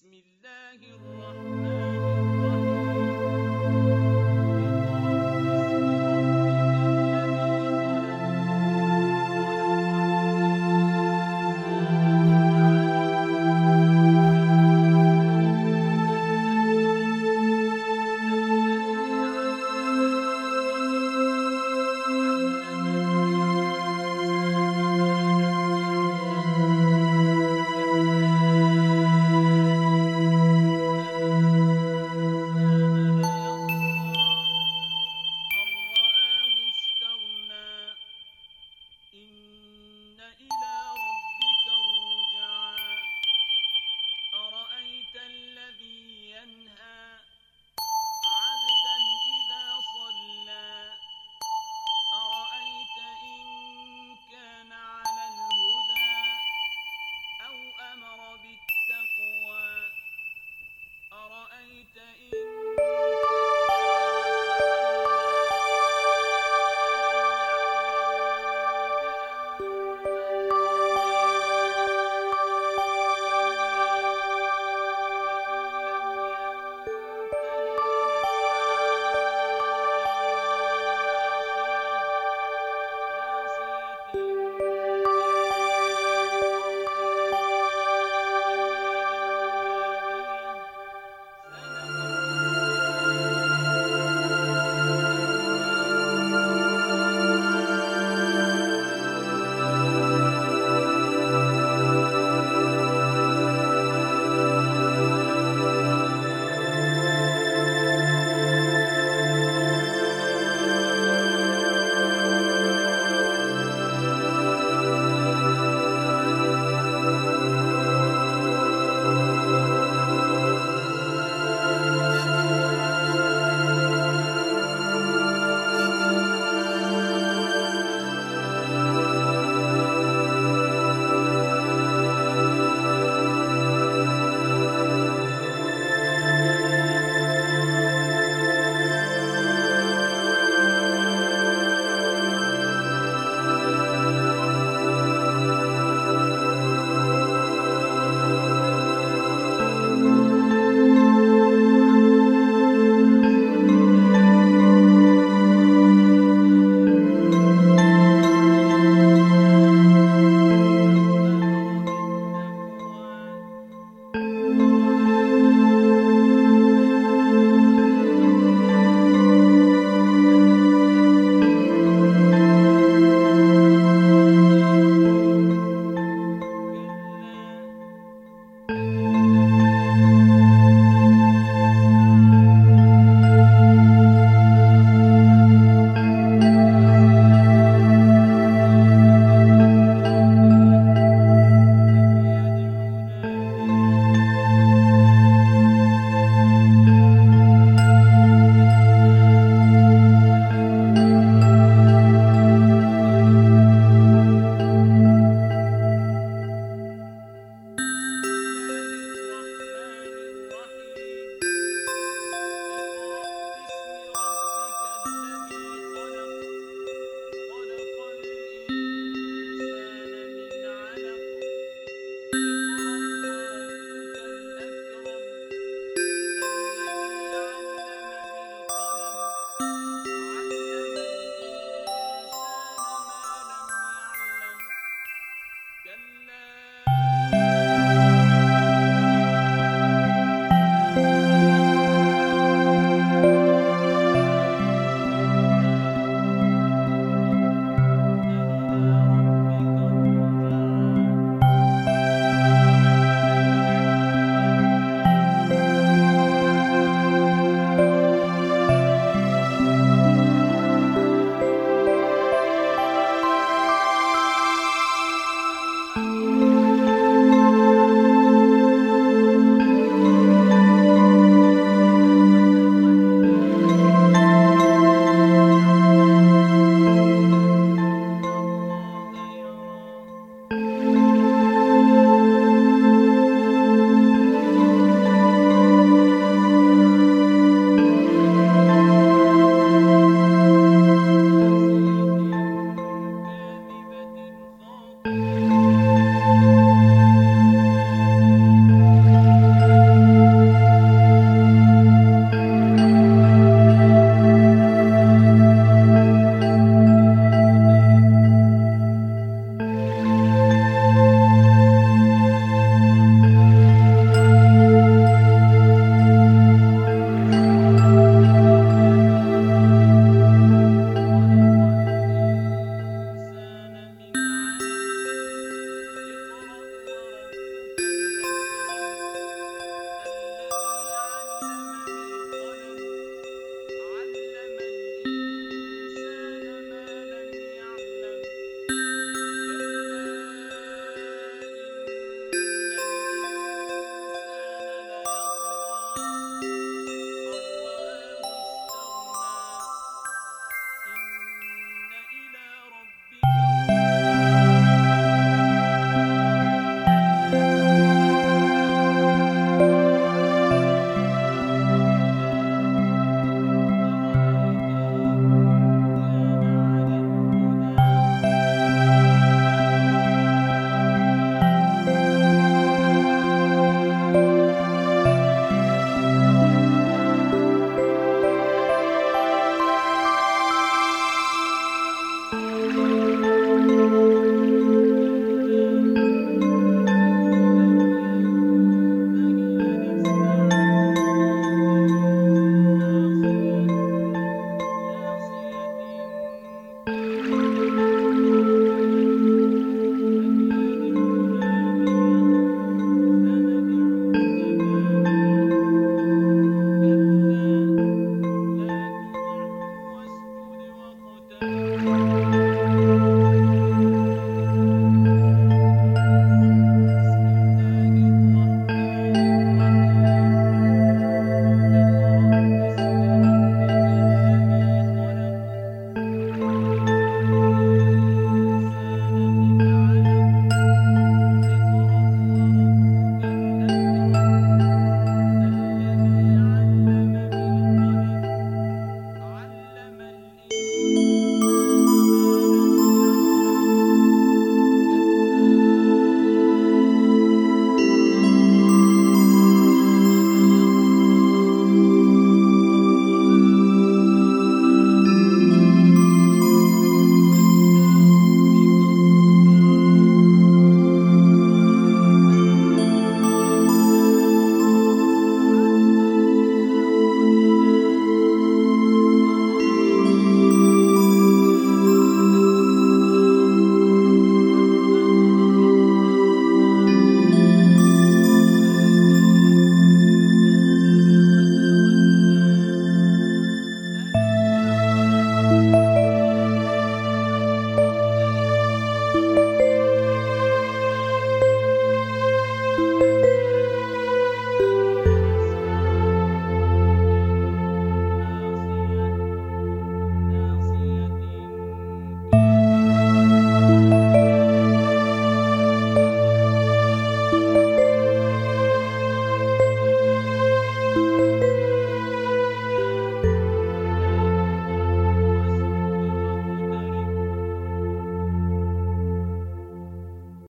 بسم الله الرحمن